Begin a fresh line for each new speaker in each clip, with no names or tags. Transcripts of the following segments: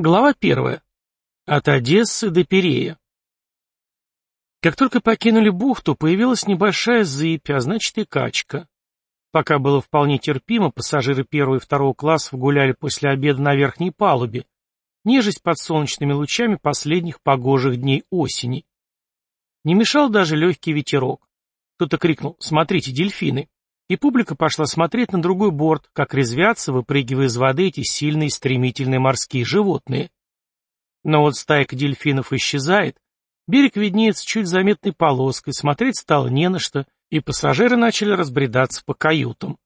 Глава первая. От Одессы до Перея. Как только покинули бухту, появилась небольшая зыбь, а значит и качка. Пока было вполне терпимо, пассажиры первого и второго классов гуляли после обеда на верхней палубе, нежесть под солнечными лучами последних погожих дней осени. Не мешал даже легкий ветерок. Кто-то крикнул «Смотрите, дельфины!» И публика пошла смотреть на другой борт, как резвятся, выпрыгивая из воды эти сильные стремительные морские животные. Но вот стайка дельфинов исчезает, берег виднеется чуть заметной полоской, смотреть стало не на что, и пассажиры начали разбредаться по каютам.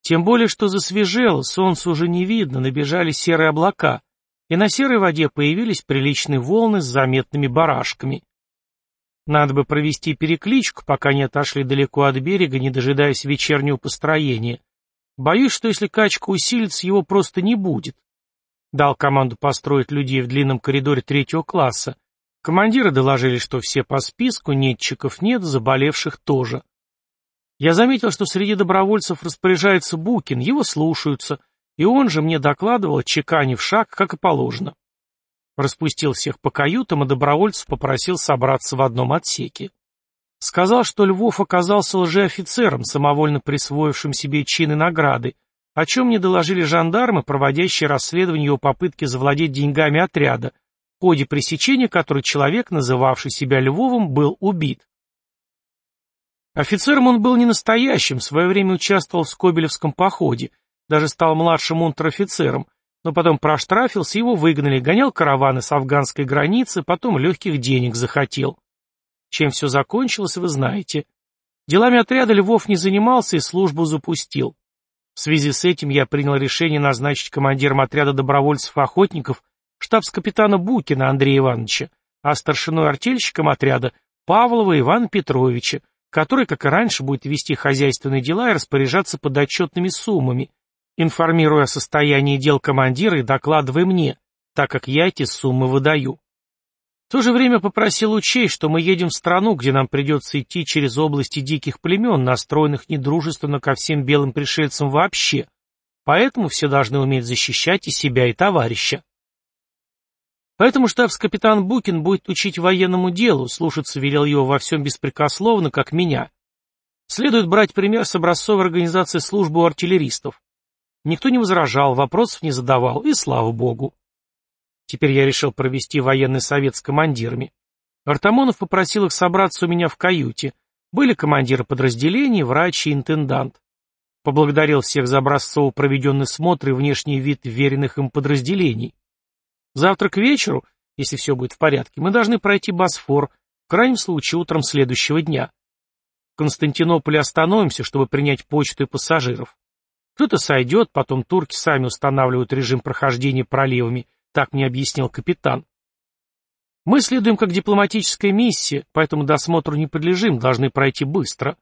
Тем более, что засвежело, солнце уже не видно, набежали серые облака, и на серой воде появились приличные волны с заметными барашками. Надо бы провести перекличку, пока не отошли далеко от берега, не дожидаясь вечернего построения. Боюсь, что если качка усилится, его просто не будет. Дал команду построить людей в длинном коридоре третьего класса. Командиры доложили, что все по списку, нетчиков нет, заболевших тоже. Я заметил, что среди добровольцев распоряжается Букин, его слушаются, и он же мне докладывал, чеканив шаг, как и положено. Распустил всех по каютам, и добровольцев попросил собраться в одном отсеке. Сказал, что Львов оказался лжеофицером, самовольно присвоившим себе чины награды, о чем мне доложили жандармы, проводящие расследование его попытки завладеть деньгами отряда, в ходе пресечения которой человек, называвший себя Львовым, был убит. Офицером он был не настоящим, в свое время участвовал в Скобелевском походе, даже стал младшим унтер-офицером, но потом проштрафился, его выгнали, гонял караваны с афганской границы, потом легких денег захотел. Чем все закончилось, вы знаете. Делами отряда Львов не занимался и службу запустил. В связи с этим я принял решение назначить командиром отряда добровольцев-охотников штабс-капитана Букина Андрея Ивановича, а старшиной артельщиком отряда Павлова Ивана Петровича, который, как и раньше, будет вести хозяйственные дела и распоряжаться подотчетными суммами, информируя о состоянии дел командира и докладывая мне, так как я эти суммы выдаю. В то же время попросил учесть, что мы едем в страну, где нам придется идти через области диких племен, настроенных недружественно ко всем белым пришельцам вообще, поэтому все должны уметь защищать и себя, и товарища. Поэтому штабс-капитан Букин будет учить военному делу, слушаться велел его во всем беспрекословно, как меня. Следует брать пример с образцовой организации службы у артиллеристов. Никто не возражал, вопросов не задавал, и слава богу. Теперь я решил провести военный совет с командирами. Артамонов попросил их собраться у меня в каюте. Были командиры подразделений, врач и интендант. Поблагодарил всех за образцово проведенный смотр и внешний вид веренных им подразделений. Завтра к вечеру, если все будет в порядке, мы должны пройти Босфор, в крайнем случае утром следующего дня. В Константинополе остановимся, чтобы принять почту и пассажиров. Кто-то сойдет, потом турки сами устанавливают режим прохождения проливами, так мне объяснил капитан. Мы следуем как дипломатическая миссия, поэтому досмотру не подлежим, должны пройти быстро.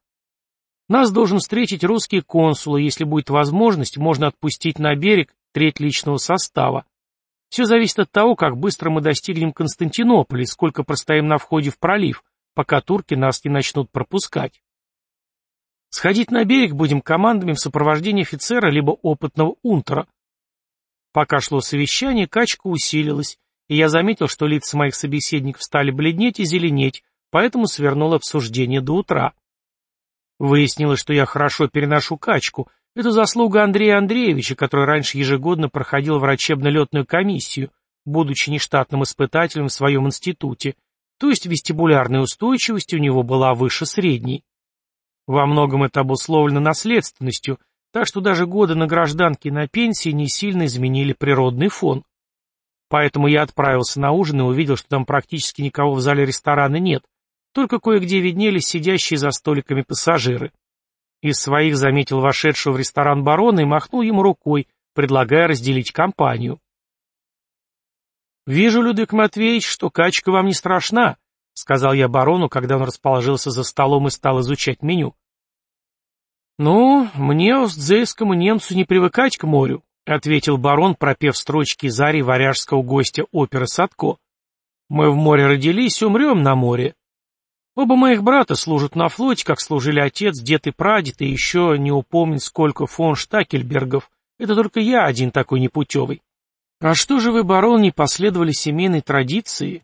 Нас должен встретить русский консул, и если будет возможность, можно отпустить на берег треть личного состава. Все зависит от того, как быстро мы достигнем Константинополя сколько простоим на входе в пролив, пока турки нас не начнут пропускать. Сходить на берег будем командами в сопровождении офицера либо опытного унтера. Пока шло совещание, качка усилилась, и я заметил, что лица моих собеседников стали бледнеть и зеленеть, поэтому свернул обсуждение до утра. Выяснилось, что я хорошо переношу качку. Это заслуга Андрея Андреевича, который раньше ежегодно проходил врачебно-летную комиссию, будучи нештатным испытателем в своем институте, то есть вестибулярная устойчивость у него была выше средней. Во многом это обусловлено наследственностью, так что даже годы на гражданке и на пенсии не сильно изменили природный фон. Поэтому я отправился на ужин и увидел, что там практически никого в зале ресторана нет, только кое-где виднелись сидящие за столиками пассажиры. Из своих заметил вошедшего в ресторан барона и махнул ему рукой, предлагая разделить компанию. «Вижу, Людвиг Матвеевич, что качка вам не страшна», — сказал я барону, когда он расположился за столом и стал изучать меню. «Ну, мне, остзейскому немцу, не привыкать к морю», — ответил барон, пропев строчки из арии варяжского гостя оперы Садко. «Мы в море родились, умрем на море. Оба моих брата служат на флоте, как служили отец, дед и прадед, и еще не упомнить, сколько фон Штакельбергов. Это только я один такой непутевый. А что же вы, барон, не последовали семейной традиции?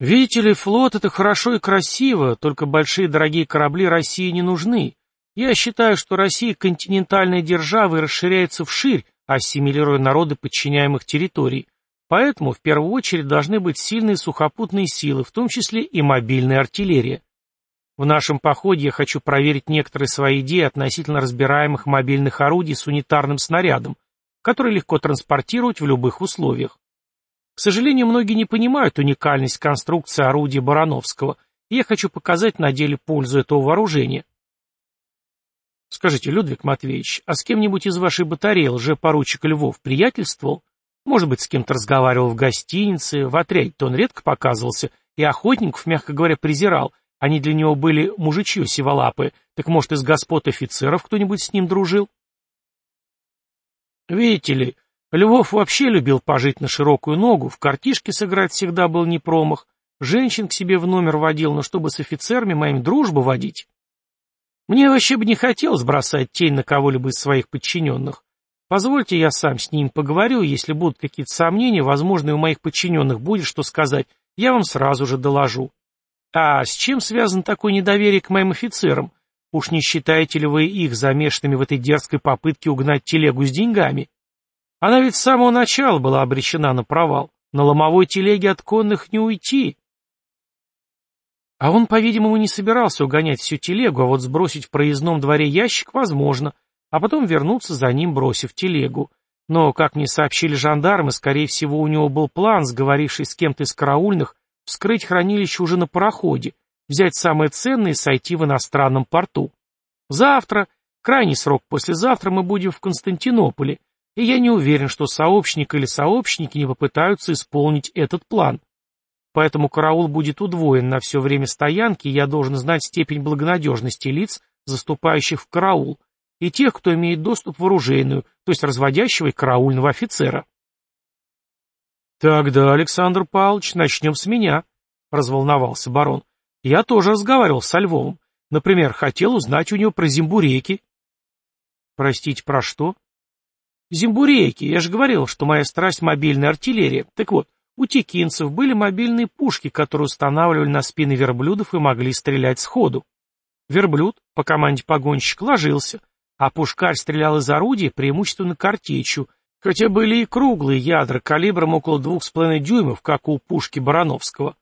Видите ли, флот — это хорошо и красиво, только большие дорогие корабли России не нужны. Я считаю, что Россия континентальная держава и расширяется вширь, ассимилируя народы подчиняемых территорий. Поэтому в первую очередь должны быть сильные сухопутные силы, в том числе и мобильная артиллерия. В нашем походе я хочу проверить некоторые свои идеи относительно разбираемых мобильных орудий с унитарным снарядом, который легко транспортировать в любых условиях. К сожалению, многие не понимают уникальность конструкции орудия Барановского, и я хочу показать на деле пользу этого вооружения. Скажите, Людвиг Матвеевич, а с кем-нибудь из вашей батареи лже-поручик Львов приятельствовал? Может быть, с кем-то разговаривал в гостинице, в отряде-то он редко показывался, и охотников, мягко говоря, презирал, они для него были мужичье сиволапы, так может, из господ офицеров кто-нибудь с ним дружил? Видите ли, Львов вообще любил пожить на широкую ногу, в картишке сыграть всегда был не промах, женщин к себе в номер водил, но чтобы с офицерами моим дружбу водить. Мне вообще бы не хотелось бросать тень на кого-либо из своих подчиненных. Позвольте, я сам с ним поговорю, если будут какие-то сомнения, возможно, и у моих подчиненных будет что сказать, я вам сразу же доложу. А с чем связан такое недоверие к моим офицерам? Уж не считаете ли вы их замешанными в этой дерзкой попытке угнать телегу с деньгами? Она ведь с самого начала была обречена на провал. На ломовой телеге от конных не уйти. А он, по-видимому, не собирался угонять всю телегу, а вот сбросить в проездном дворе ящик возможно, а потом вернуться за ним, бросив телегу. Но, как мне сообщили жандармы, скорее всего, у него был план, сговоривший с кем-то из караульных, вскрыть хранилище уже на пароходе, взять самое ценное и сойти в иностранном порту. Завтра, крайний срок послезавтра, мы будем в Константинополе, и я не уверен, что сообщник или сообщники не попытаются исполнить этот план. Поэтому караул будет удвоен на все время стоянки, и я должен знать степень благонадежности лиц, заступающих в караул, и тех, кто имеет доступ в оружейную, то есть разводящего и караульного офицера. «Тогда, Александр Павлович, начнем с меня», — разволновался барон. Я тоже разговаривал со Львовым. Например, хотел узнать у него про зимбуреки. Простите, про что? Зимбуреки. Я же говорил, что моя страсть — мобильная артиллерия. Так вот, у текинцев были мобильные пушки, которые устанавливали на спины верблюдов и могли стрелять сходу. Верблюд, по команде погонщик, ложился, а пушкарь стрелял из орудия преимущественно картечью, хотя были и круглые ядра калибром около двух с половиной дюймов, как у пушки Барановского.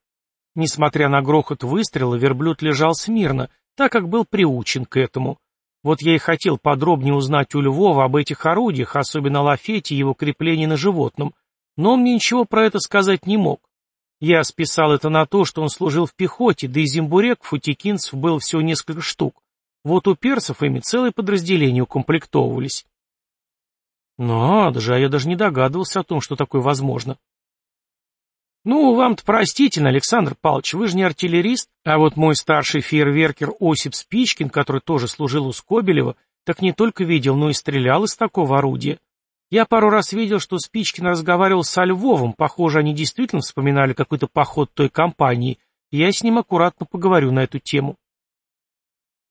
Несмотря на грохот выстрела, верблюд лежал смирно, так как был приучен к этому. Вот я и хотел подробнее узнать у Львова об этих орудиях, особенно лафете и его креплении на животном, но он мне ничего про это сказать не мог. Я списал это на то, что он служил в пехоте, да и зимбуреков у текинцев было всего несколько штук. Вот у персов ими целые подразделения укомплектовывались. Надо же, а я даже не догадывался о том, что такое возможно. «Ну, вам-то простительно, Александр Павлович, вы же не артиллерист, а вот мой старший фейерверкер Осип Спичкин, который тоже служил у Скобелева, так не только видел, но и стрелял из такого орудия. Я пару раз видел, что Спичкин разговаривал со Львовым, похоже, они действительно вспоминали какой-то поход той компании, я с ним аккуратно поговорю на эту тему».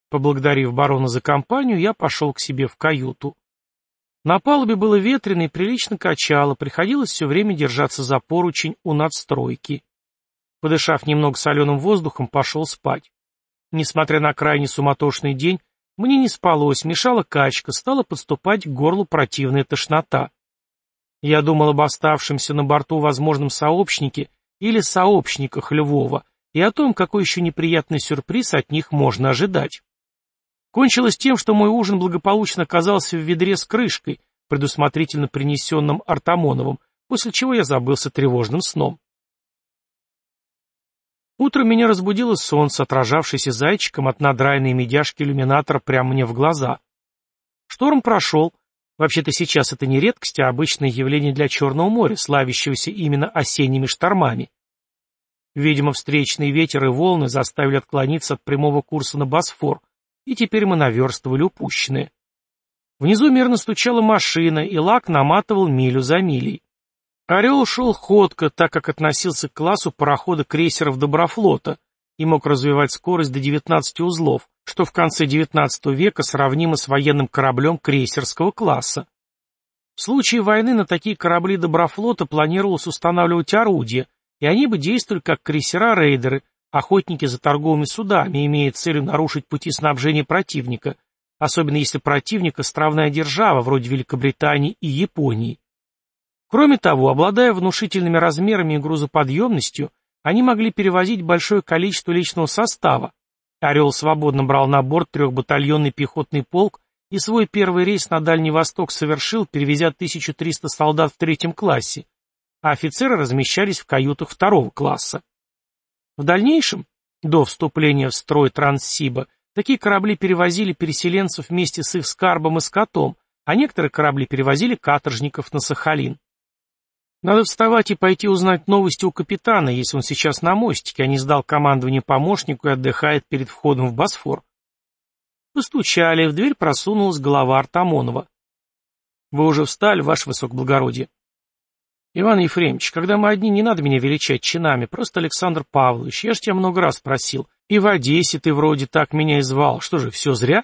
Поблагодарив барона за компанию, я пошел к себе в каюту. На палубе было ветрено и прилично качало, приходилось все время держаться за поручень у надстройки. Подышав немного соленым воздухом, пошел спать. Несмотря на крайне суматошный день, мне не спалось, мешала качка, стала подступать к горлу противная тошнота. Я думал об оставшемся на борту возможном сообщнике или сообщниках Львова и о том, какой еще неприятный сюрприз от них можно ожидать. Кончилось тем, что мой ужин благополучно оказался в ведре с крышкой, предусмотрительно принесенным Артамоновым, после чего я забылся тревожным сном. Утром меня разбудило солнце, отражавшееся зайчиком от надраенной медяшки иллюминатора прямо мне в глаза. Шторм прошел. Вообще-то сейчас это не редкость, а обычное явление для Черного моря, славящегося именно осенними штормами. Видимо, встречный ветер и волны заставили отклониться от прямого курса на Босфор, и теперь мы наверстывали упущенное. Внизу мирно стучала машина, и лак наматывал милю за милей. Орел шел ходко, так как относился к классу парохода крейсеров Доброфлота и мог развивать скорость до 19 узлов, что в конце XIX века сравнимо с военным кораблем крейсерского класса. В случае войны на такие корабли Доброфлота планировалось устанавливать орудия, и они бы действовали как крейсера-рейдеры, охотники за торговыми судами, имея целью нарушить пути снабжения противника, особенно если противник островная держава, вроде Великобритании и Японии. Кроме того, обладая внушительными размерами и грузоподъемностью, они могли перевозить большое количество личного состава. «Орел» свободно брал на борт трехбатальонный пехотный полк и свой первый рейс на Дальний Восток совершил, перевезя 1300 солдат в третьем классе, а офицеры размещались в каютах второго класса. В дальнейшем, до вступления в строй Транссиба, такие корабли перевозили переселенцев вместе с их скарбом и скотом, а некоторые корабли перевозили каторжников на Сахалин. Надо вставать и пойти узнать новости у капитана, если он сейчас на мостике, а не сдал командование помощнику и отдыхает перед входом в Босфор. Постучали, в дверь просунулась голова Артамонова. «Вы уже встали, ваше высокоблагородие?» «Иван Ефремович, когда мы одни, не надо меня величать чинами, просто Александр Павлович, я же тебя много раз просил. И в Одессе ты вроде так меня и звал, что же, все зря?»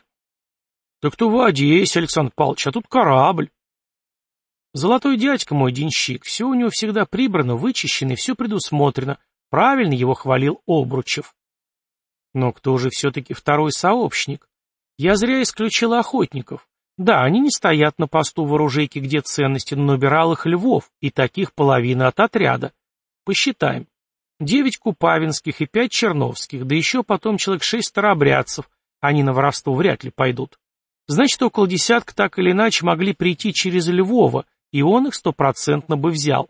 «Так то в Одессе, Александр Павлович, а тут корабль». «Золотой дядька мой денщик, все у него всегда прибрано, вычищено и все предусмотрено. Правильно его хвалил Обручев». «Но кто же все-таки второй сообщник?» Я зря исключил охотников. Да, они не стоят на посту в оружейке, где ценности, но набирал их львов, и таких половина от отряда. Посчитаем. Девять купавинских и пять черновских, да еще потом человек шесть старообрядцев, они на воровство вряд ли пойдут. Значит, около десятка так или иначе могли прийти через Львова, и он их стопроцентно бы взял.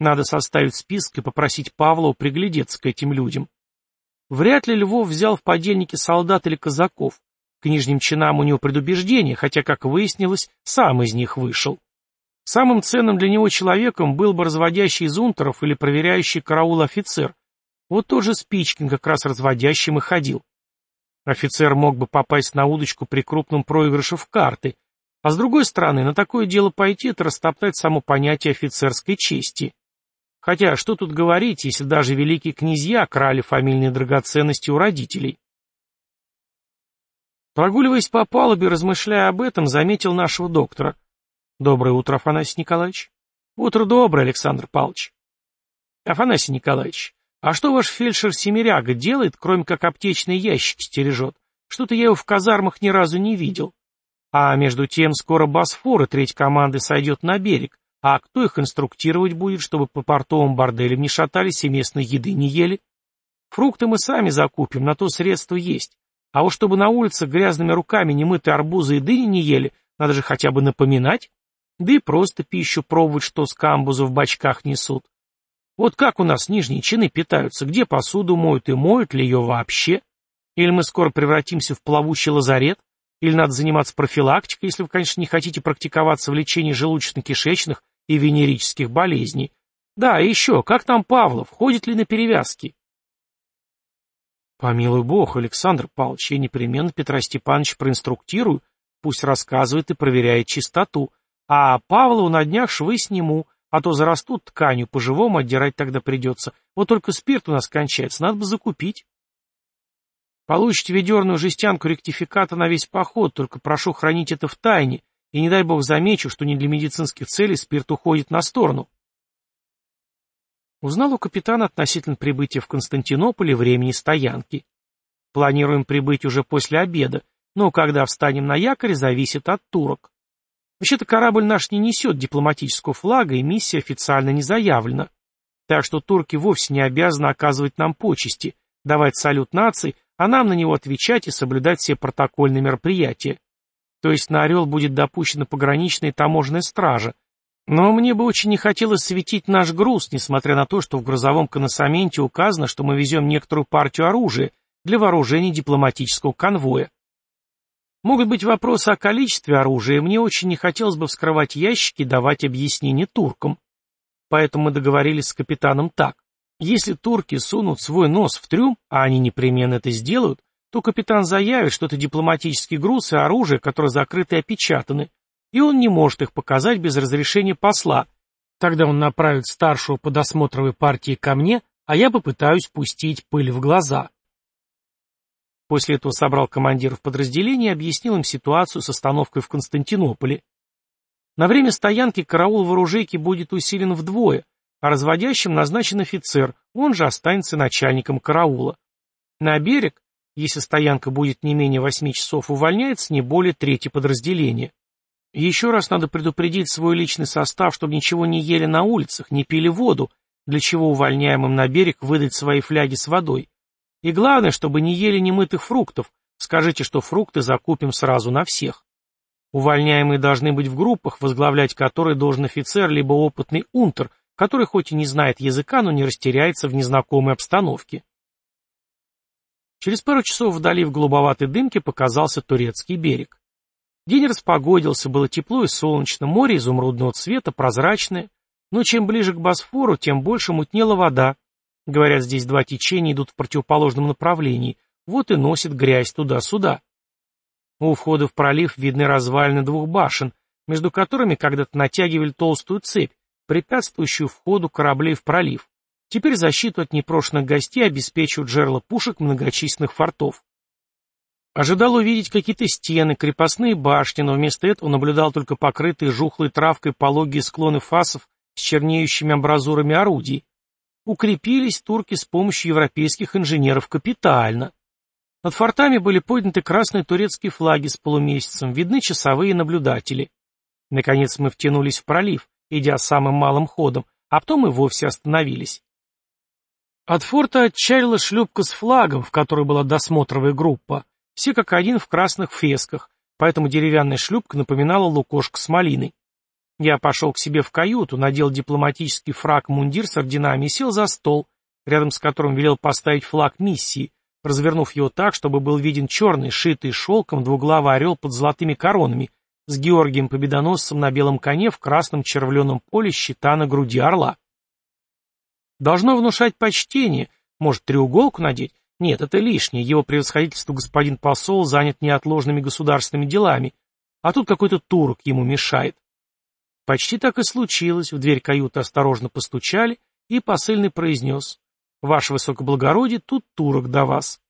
Надо составить список и попросить Павлова приглядеться к этим людям. Вряд ли Львов взял в подельники солдат или казаков. К нижним чинам у него предубеждение, хотя, как выяснилось, сам из них вышел. Самым ценным для него человеком был бы разводящий из унтеров или проверяющий караул офицер. Вот тот же Спичкин как раз разводящим и ходил. Офицер мог бы попасть на удочку при крупном проигрыше в карты, а с другой стороны, на такое дело пойти — это растоптать само понятие офицерской чести. Хотя, что тут говорить, если даже великие князья крали фамильные драгоценности у родителей. Прогуливаясь по палубе, размышляя об этом, заметил нашего доктора. «Доброе утро, Афанасий Николаевич». «Утро доброе, Александр Павлович». «Афанасий Николаевич, а что ваш фельдшер Семеряга делает, кроме как аптечные ящики стережет? Что-то я его в казармах ни разу не видел. А между тем скоро Босфор и треть команды сойдет на берег. А кто их инструктировать будет, чтобы по портовым борделям не шатались и местной еды не ели? Фрукты мы сами закупим, на то средства есть. А вот чтобы на улице грязными руками немытые арбузы и дыни не ели, надо же хотя бы напоминать. Да и просто пищу пробовать, что с камбуза в бачках несут. Вот как у нас нижние чины питаются, где посуду моют и моют ли ее вообще? Или мы скоро превратимся в плавучий лазарет? Или надо заниматься профилактикой, если вы, конечно, не хотите практиковаться в лечении желудочно-кишечных и венерических болезней? Да, и еще, как там Павлов, ходит ли на перевязки? Помилуй бог, Александр Павлович, я непременно Петра Степановича проинструктирую, пусть рассказывает и проверяет чистоту, а Павлову на днях швы сниму, а то зарастут тканью, по-живому отдирать тогда придется. Вот только спирт у нас кончается, надо бы закупить. Получите ведерную жестянку ректификата на весь поход, только прошу хранить это в тайне, и не дай бог замечу, что не для медицинских целей спирт уходит на сторону. Узнал у капитана относительно прибытия в Константинополе времени стоянки. Планируем прибыть уже после обеда, но когда встанем на якорь, зависит от турок. Вообще-то корабль наш не несет дипломатического флага, и миссия официально не заявлена. Так что турки вовсе не обязаны оказывать нам почести, давать салют нации, а нам на него отвечать и соблюдать все протокольные мероприятия. То есть на «Орел» будет допущена пограничная таможенная стража, но мне бы очень не хотелось светить наш груз, несмотря на то, что в грузовом коносаменте указано, что мы везем некоторую партию оружия для вооружения дипломатического конвоя. Могут быть вопросы о количестве оружия, и мне очень не хотелось бы вскрывать ящики и давать объяснения туркам. Поэтому мы договорились с капитаном так. Если турки сунут свой нос в трюм, а они непременно это сделают, то капитан заявит, что это дипломатический груз и оружие, которые закрыты и опечатаны, и он не может их показать без разрешения посла. Тогда он направит старшего по досмотровой партии ко мне, а я попытаюсь пустить пыль в глаза. После этого собрал командиров подразделения и объяснил им ситуацию с остановкой в Константинополе. На время стоянки караул в оружейке будет усилен вдвое, а разводящим назначен офицер, он же останется начальником караула. На берег, если стоянка будет не менее восьми часов, увольняется не более трети подразделения. Еще раз надо предупредить свой личный состав, чтобы ничего не ели на улицах, не пили воду, для чего увольняемым на берег выдать свои фляги с водой. И главное, чтобы не ели немытых фруктов, скажите, что фрукты закупим сразу на всех. Увольняемые должны быть в группах, возглавлять которые должен офицер либо опытный унтер, который хоть и не знает языка, но не растеряется в незнакомой обстановке. Через пару часов вдали в голубоватой дымке показался турецкий берег. День распогодился, было тепло и солнечно, море изумрудного цвета, прозрачное, но чем ближе к Босфору, тем больше мутнела вода. Говорят, здесь два течения идут в противоположном направлении, вот и носит грязь туда-сюда. У входа в пролив видны развалины двух башен, между которыми когда-то натягивали толстую цепь, препятствующую входу кораблей в пролив. Теперь защиту от непрошенных гостей обеспечивают жерла пушек многочисленных фортов. Ожидал увидеть какие-то стены, крепостные башни, но вместо этого наблюдал только покрытые жухлой травкой пологие склоны фасов с чернеющими амбразурами орудий. Укрепились турки с помощью европейских инженеров капитально. Над фортами были подняты красные турецкие флаги с полумесяцем, видны часовые наблюдатели. Наконец мы втянулись в пролив, идя самым малым ходом, а потом и вовсе остановились. От форта отчалила шлюпка с флагом, в которой была досмотровая группа. Все как один в красных фесках, поэтому деревянная шлюпка напоминала лукошку с малиной. Я пошел к себе в каюту, надел дипломатический фраг-мундир с орденами и сел за стол, рядом с которым велел поставить флаг миссии, развернув его так, чтобы был виден черный, шитый шелком двуглавый орел под золотыми коронами, с Георгием Победоносцем на белом коне в красном червленом поле щита на груди орла. Должно внушать почтение, может, треуголку надеть, нет, это лишнее, его превосходительство господин посол занят неотложными государственными делами, а тут какой-то турок ему мешает. Почти так и случилось, в дверь каюты осторожно постучали, и посыльный произнес «Ваше высокоблагородие, тут турок до вас».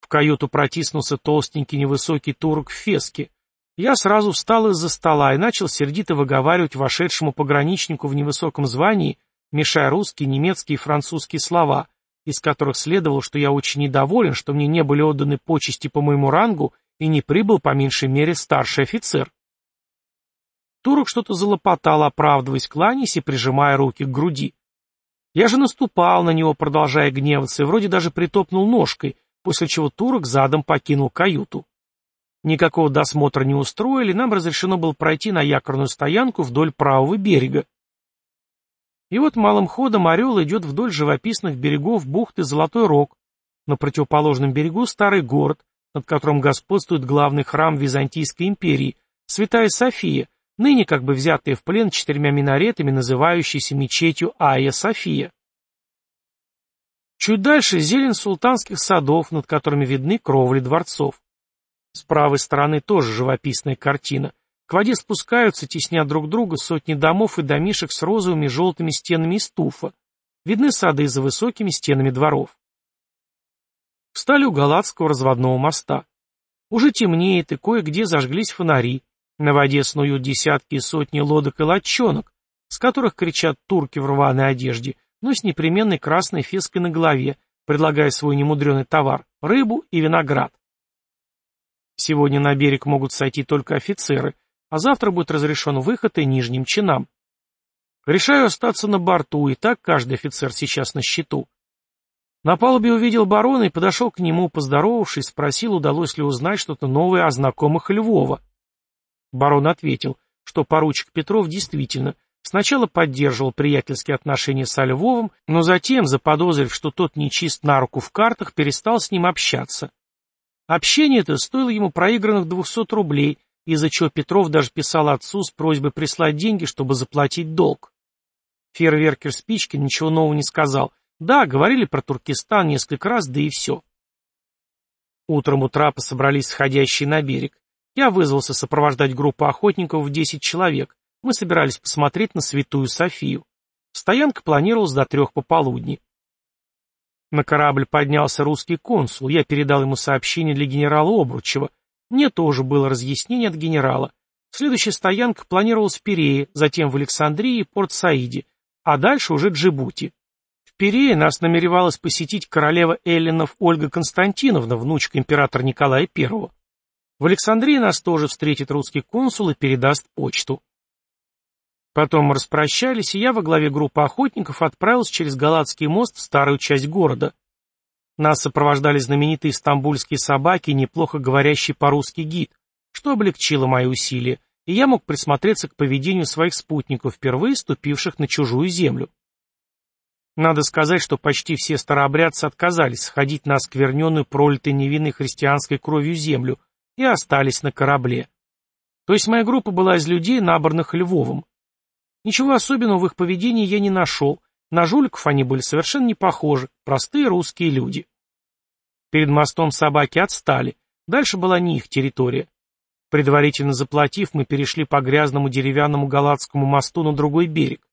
В каюту протиснулся толстенький невысокий турок в феске. Я сразу встал из-за стола и начал сердито выговаривать вошедшему пограничнику в невысоком звании, мешая русские, немецкие и французские слова, из которых следовало, что я очень недоволен, что мне не были отданы почести по моему рангу и не прибыл по меньшей мере старший офицер. Турок что-то залопотал, оправдываясь, кланяясь и прижимая руки к груди. Я же наступал на него, продолжая гневаться, и вроде даже притопнул ножкой, после чего турок задом покинул каюту. Никакого досмотра не устроили, нам разрешено было пройти на якорную стоянку вдоль правого берега. И вот малым ходом орел идет вдоль живописных берегов бухты Золотой Рог. На противоположном берегу старый город, над которым господствует главный храм Византийской империи, Святая София, ныне как бы взятая в плен четырьмя минаретами, называющейся мечетью Айя София. Чуть дальше зелень султанских садов, над которыми видны кровли дворцов. С правой стороны тоже живописная картина. К воде спускаются, тесня друг друга, сотни домов и домишек с розовыми желтыми стенами из туфа. Видны сады за высокими стенами дворов. Встали у Галатского разводного моста. Уже темнеет, и кое-где зажглись фонари. На воде снуют десятки и сотни лодок и лодчонок, с которых кричат турки в рваной одежде, но с непременной красной феской на голове, предлагая свой немудреный товар — рыбу и виноград. Сегодня на берег могут сойти только офицеры, а завтра будет разрешен выход и нижним чинам. Решаю остаться на борту, и так каждый офицер сейчас на счету. На палубе увидел барона и подошел к нему, поздоровавшись, спросил, удалось ли узнать что-то новое о знакомых Львова. Барон ответил, что поручик Петров действительно сначала поддерживал приятельские отношения со Львовым, но затем, заподозрив, что тот нечист на руку в картах, перестал с ним общаться. Общение это стоило ему проигранных двухсот рублей, из-за чего Петров даже писал отцу с просьбой прислать деньги, чтобы заплатить долг. Фейерверкер Спичкин ничего нового не сказал. Да, говорили про Туркестан несколько раз, да и все. Утром у трапа собрались сходящие на берег. Я вызвался сопровождать группу охотников в 10 человек. Мы собирались посмотреть на Святую Софию. Стоянка планировалась до трех пополудни. На корабль поднялся русский консул. Я передал ему сообщение для генерала Обручева — мне тоже было разъяснение от генерала. Следующая стоянка планировалась в Пирее, затем в Александрии и Порт-Саиде, а дальше уже Джибути. В Пирее нас намеревалась посетить королева Эллинов Ольга Константиновна, внучка императора Николая I. В Александрии нас тоже встретит русский консул и передаст почту. Потом мы распрощались, и я во главе группы охотников отправился через Галатский мост в старую часть города. Нас сопровождали знаменитые стамбульские собаки и неплохо говорящий по-русски гид, что облегчило мои усилия, и я мог присмотреться к поведению своих спутников, впервые ступивших на чужую землю. Надо сказать, что почти все старообрядцы отказались сходить на оскверненную пролитой невинной христианской кровью землю и остались на корабле. То есть моя группа была из людей, наборных Львовым. Ничего особенного в их поведении я не нашел, на жуликов они были совершенно не похожи, простые русские люди. Перед мостом собаки отстали, дальше была не их территория. Предварительно заплатив, мы перешли по грязному деревянному галатскому мосту на другой берег.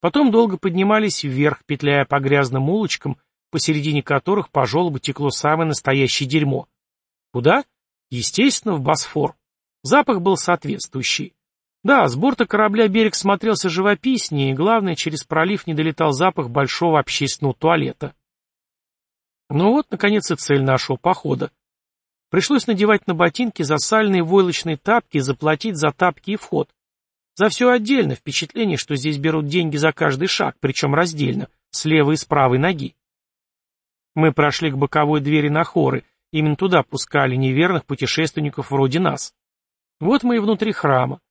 Потом долго поднимались вверх, петляя по грязным улочкам, посередине которых по желобу текло самое настоящее дерьмо. Куда? Естественно, в Босфор. Запах был соответствующий. Да, с борта корабля берег смотрелся живописнее, и, главное, через пролив не долетал запах большого общественного туалета. Ну вот, наконец, и цель нашего похода. Пришлось надевать на ботинки засальные войлочные тапки и заплатить за тапки и вход. За все отдельно, впечатление, что здесь берут деньги за каждый шаг, причем раздельно, с левой и с правой ноги. Мы прошли к боковой двери на хоры, именно туда пускали неверных путешественников вроде нас. Вот мы и внутри храма.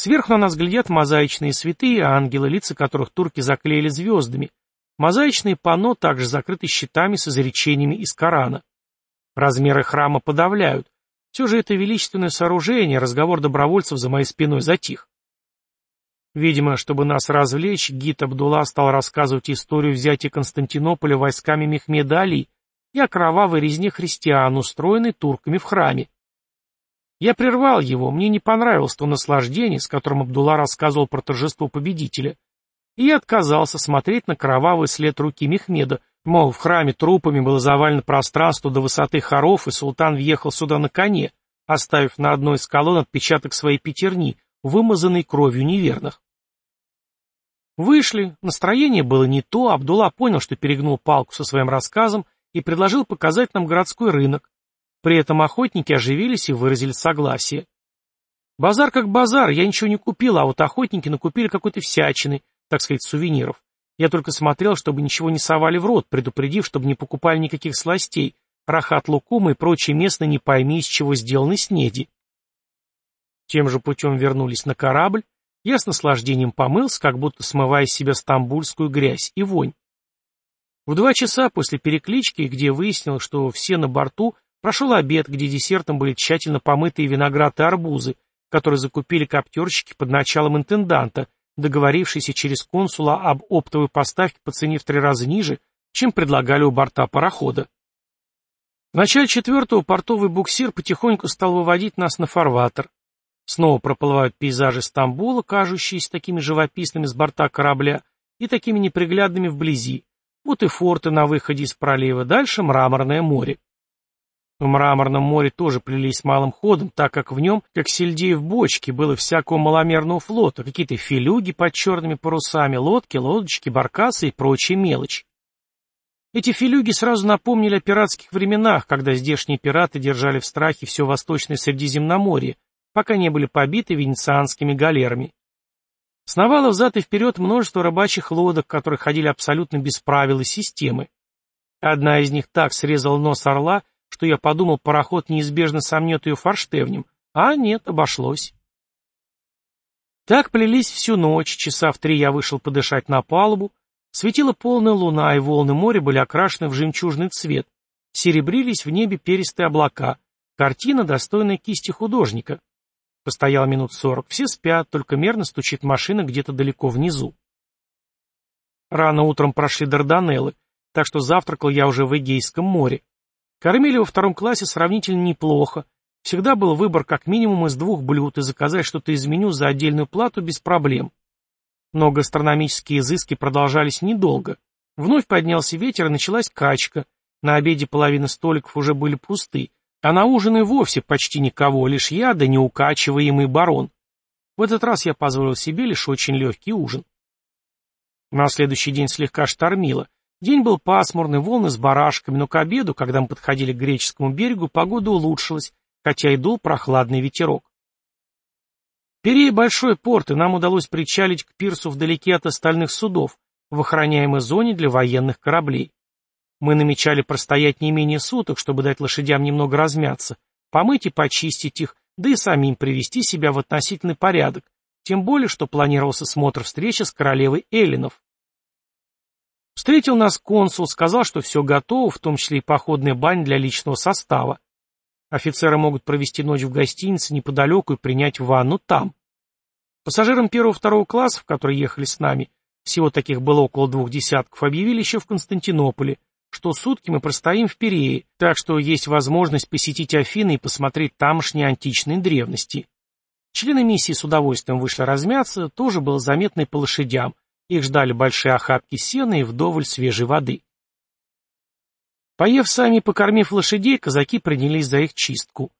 Сверху на нас глядят мозаичные святые ангелы, лица которых турки заклеили звездами. Мозаичные панно также закрыты щитами с изречениями из Корана. Размеры храма подавляют. Все же это величественное сооружение, разговор добровольцев за моей спиной затих. Видимо, чтобы нас развлечь, гид Абдулла стал рассказывать историю взятия Константинополя войсками Мехмеда Али и о кровавой резне христиан, устроенной турками в храме. Я прервал его, мне не понравилось то наслаждение, с которым Абдулла рассказывал про торжество победителя. И я отказался смотреть на кровавый след руки Мехмеда, мол, в храме трупами было завалено пространство до высоты хоров, и султан въехал сюда на коне, оставив на одной из колонн отпечаток своей пятерни, вымазанный кровью неверных. Вышли, настроение было не то, Абдулла понял, что перегнул палку со своим рассказом и предложил показать нам городской рынок, при этом охотники оживились и выразили согласие. Базар как базар, я ничего не купил, а вот охотники накупили какой-то всячины, так сказать, сувениров. Я только смотрел, чтобы ничего не совали в рот, предупредив, чтобы не покупали никаких сластей, рахат лукума и прочие местные не пойми, из чего сделаны снеди. Тем же путем вернулись на корабль, я с наслаждением помылся, как будто смывая из себя стамбульскую грязь и вонь. В два часа после переклички, где выяснилось, что все на борту Прошел обед, где десертом были тщательно помытые виноград и арбузы, которые закупили коптерщики под началом интенданта, договорившиеся через консула об оптовой поставке по цене в три раза ниже, чем предлагали у борта парохода. В начале четвертого портовый буксир потихоньку стал выводить нас на фарватер. Снова проплывают пейзажи Стамбула, кажущиеся такими живописными с борта корабля и такими неприглядными вблизи. Вот и форты на выходе из пролива, дальше мраморное море. В мраморном море тоже плелись малым ходом, так как в нем, как сельдей в бочке, было всякого маломерного флота, какие-то филюги под черными парусами, лодки, лодочки, баркасы и прочая мелочь. Эти филюги сразу напомнили о пиратских временах, когда здешние пираты держали в страхе все восточное Средиземноморье, пока не были побиты венецианскими галерами. Сновало взад и вперед множество рыбачьих лодок, которые ходили абсолютно без правил и системы. Одна из них так срезала нос орла, что я подумал, пароход неизбежно сомнет ее форштевнем, а нет, обошлось. Так плелись всю ночь, часа в три я вышел подышать на палубу, светила полная луна, и волны моря были окрашены в жемчужный цвет, серебрились в небе перистые облака, картина, достойная кисти художника. Постоял минут сорок, все спят, только мерно стучит машина где-то далеко внизу. Рано утром прошли Дарданеллы, так что завтракал я уже в Эгейском море. Кормили во втором классе сравнительно неплохо. Всегда был выбор как минимум из двух блюд, и заказать что-то из меню за отдельную плату без проблем. Но гастрономические изыски продолжались недолго. Вновь поднялся ветер, и началась качка. На обеде половина столиков уже были пусты, а на ужин и вовсе почти никого, лишь я да неукачиваемый барон. В этот раз я позволил себе лишь очень легкий ужин. На следующий день слегка штормило. День был пасмурный, волны с барашками, но к обеду, когда мы подходили к греческому берегу, погода улучшилась, хотя и дул прохладный ветерок. Перей большой порт, и нам удалось причалить к пирсу вдалеке от остальных судов, в охраняемой зоне для военных кораблей. Мы намечали простоять не менее суток, чтобы дать лошадям немного размяться, помыть и почистить их, да и самим привести себя в относительный порядок, тем более, что планировался смотр встречи с королевой Эллинов. Встретил нас консул, сказал, что все готово, в том числе и походная бань для личного состава. Офицеры могут провести ночь в гостинице неподалеку и принять ванну там. Пассажирам первого-второго классов, которые ехали с нами, всего таких было около двух десятков, объявили еще в Константинополе, что сутки мы простоим в Перее, так что есть возможность посетить Афины и посмотреть тамошние античные древности. Члены миссии с удовольствием вышли размяться, тоже было заметно и по лошадям, их ждали большие охапки сена и вдоволь свежей воды. Поев сами и покормив лошадей, казаки принялись за их чистку.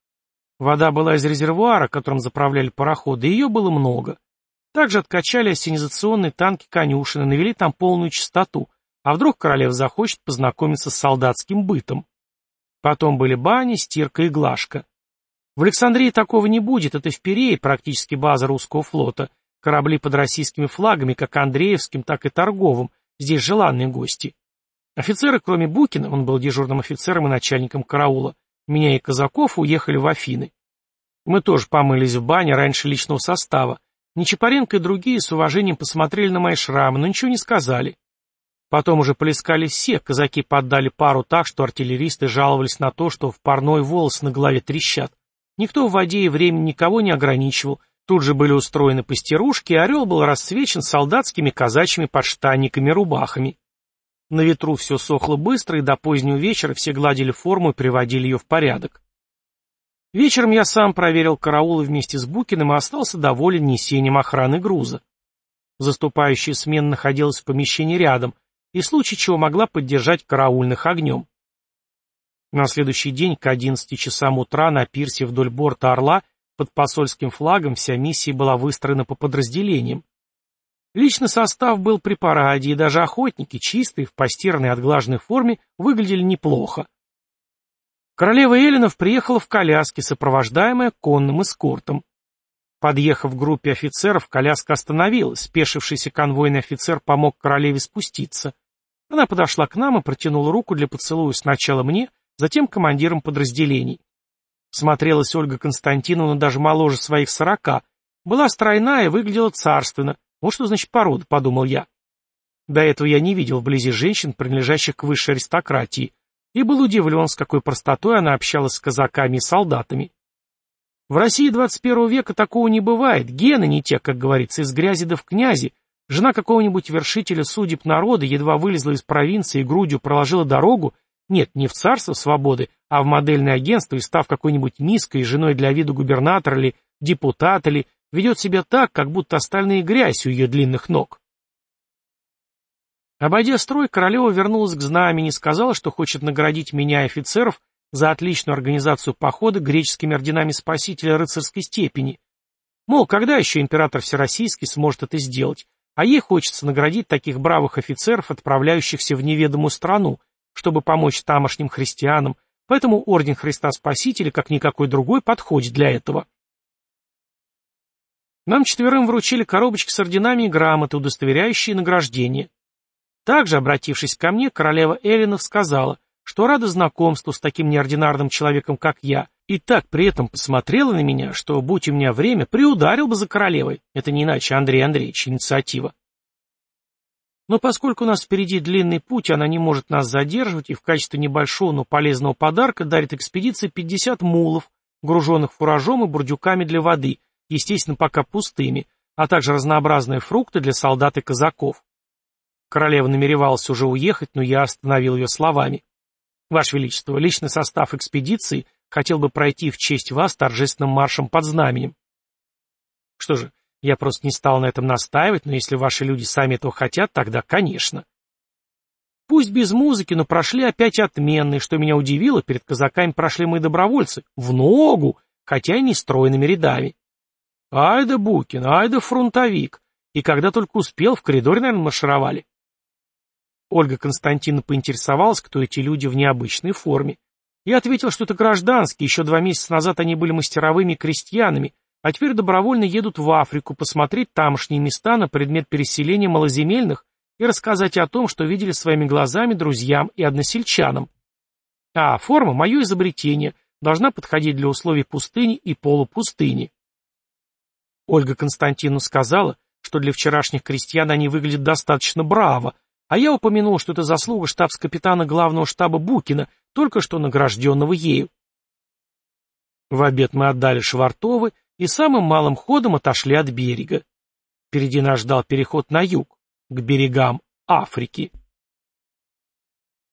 Вода была из резервуара, которым заправляли пароходы, и ее было много. Также откачали ассенизационные танки конюшины, навели там полную чистоту, а вдруг королев захочет познакомиться с солдатским бытом. Потом были бани, стирка и глажка. В Александрии такого не будет, это в Перее практически база русского флота. Корабли под российскими флагами, как Андреевским, так и торговым, здесь желанные гости. Офицеры, кроме Букина, он был дежурным офицером и начальником караула, меня и казаков уехали в Афины. Мы тоже помылись в бане раньше личного состава. Нечапаренко и другие с уважением посмотрели на мои шрамы, но ничего не сказали. Потом уже полискали все, казаки поддали пару так, что артиллеристы жаловались на то, что в парной волосы на голове трещат. Никто в воде и времени никого не ограничивал, тут же были устроены пастерушки, и орел был расцвечен солдатскими казачьими подштанниками-рубахами. На ветру все сохло быстро, и до позднего вечера все гладили форму и приводили ее в порядок. Вечером я сам проверил караулы вместе с Букиным и остался доволен несением охраны груза. Заступающая смена находилась в помещении рядом, и в случае чего могла поддержать караульных огнем. На следующий день к 11 часам утра на пирсе вдоль борта «Орла» под посольским флагом вся миссия была выстроена по подразделениям. Личный состав был при параде, и даже охотники, чистые, в постиранной отглаженной форме, выглядели неплохо. Королева Эллинов приехала в коляске, сопровождаемая конным эскортом. Подъехав к группе офицеров, коляска остановилась, спешившийся конвойный офицер помог королеве спуститься. Она подошла к нам и протянула руку для поцелуя сначала мне, затем командирам подразделений. Смотрелась Ольга Константиновна даже моложе своих сорока, была стройная выглядела царственно, вот что значит порода, подумал я. До этого я не видел вблизи женщин, принадлежащих к высшей аристократии, и был удивлен, с какой простотой она общалась с казаками и солдатами. В России 21 века такого не бывает, гены не те, как говорится, из грязи да в князи. Жена какого-нибудь вершителя судеб народа едва вылезла из провинции и грудью проложила дорогу, нет, не в царство свободы, а в модельное агентство и став какой-нибудь миской женой для вида губернатора или депутата или ведет себя так, как будто остальные грязь у ее длинных ног. Обойдя строй, королева вернулась к знамени, сказала, что хочет наградить меня и офицеров за отличную организацию похода греческими орденами Спасителя рыцарской степени. Мол, когда еще император Всероссийский сможет это сделать, а ей хочется наградить таких бравых офицеров, отправляющихся в неведомую страну, чтобы помочь тамошним христианам, поэтому Орден Христа Спасителя, как никакой другой, подходит для этого. Нам четверым вручили коробочки с орденами и грамоты, удостоверяющие награждение. Также, обратившись ко мне, королева Эллинов сказала, что рада знакомству с таким неординарным человеком, как я, и так при этом посмотрела на меня, что, будь у меня время, приударил бы за королевой. Это не иначе Андрей Андреевич, инициатива. Но поскольку у нас впереди длинный путь, она не может нас задерживать, и в качестве небольшого, но полезного подарка дарит экспедиции 50 мулов, груженных фуражом и бурдюками для воды, естественно, пока пустыми, а также разнообразные фрукты для солдат и казаков. Королева намеревалась уже уехать, но я остановил ее словами. «Ваше Величество, личный состав экспедиции хотел бы пройти в честь вас торжественным маршем под знаменем». Что же, я просто не стал на этом настаивать, но если ваши люди сами этого хотят, тогда конечно. Пусть без музыки, но прошли опять отменные, что меня удивило, перед казаками прошли мои добровольцы, в ногу, хотя и не стройными рядами. Ай да Букин, ай да фронтовик. И когда только успел, в коридоре, наверное, маршировали. Ольга Константиновна поинтересовалась, кто эти люди в необычной форме. Я ответил, что это гражданские, еще два месяца назад они были мастеровыми крестьянами, а теперь добровольно едут в Африку посмотреть тамошние места на предмет переселения малоземельных и рассказать о том, что видели своими глазами друзьям и односельчанам. А форма – мое изобретение, должна подходить для условий пустыни и полупустыни. Ольга Константиновна сказала, что для вчерашних крестьян они выглядят достаточно браво, а я упомянул, что это заслуга штабс-капитана главного штаба Букина, только что награжденного ею. В обед мы отдали Швартовы и самым малым ходом отошли от берега. Впереди нас ждал переход на юг, к берегам Африки.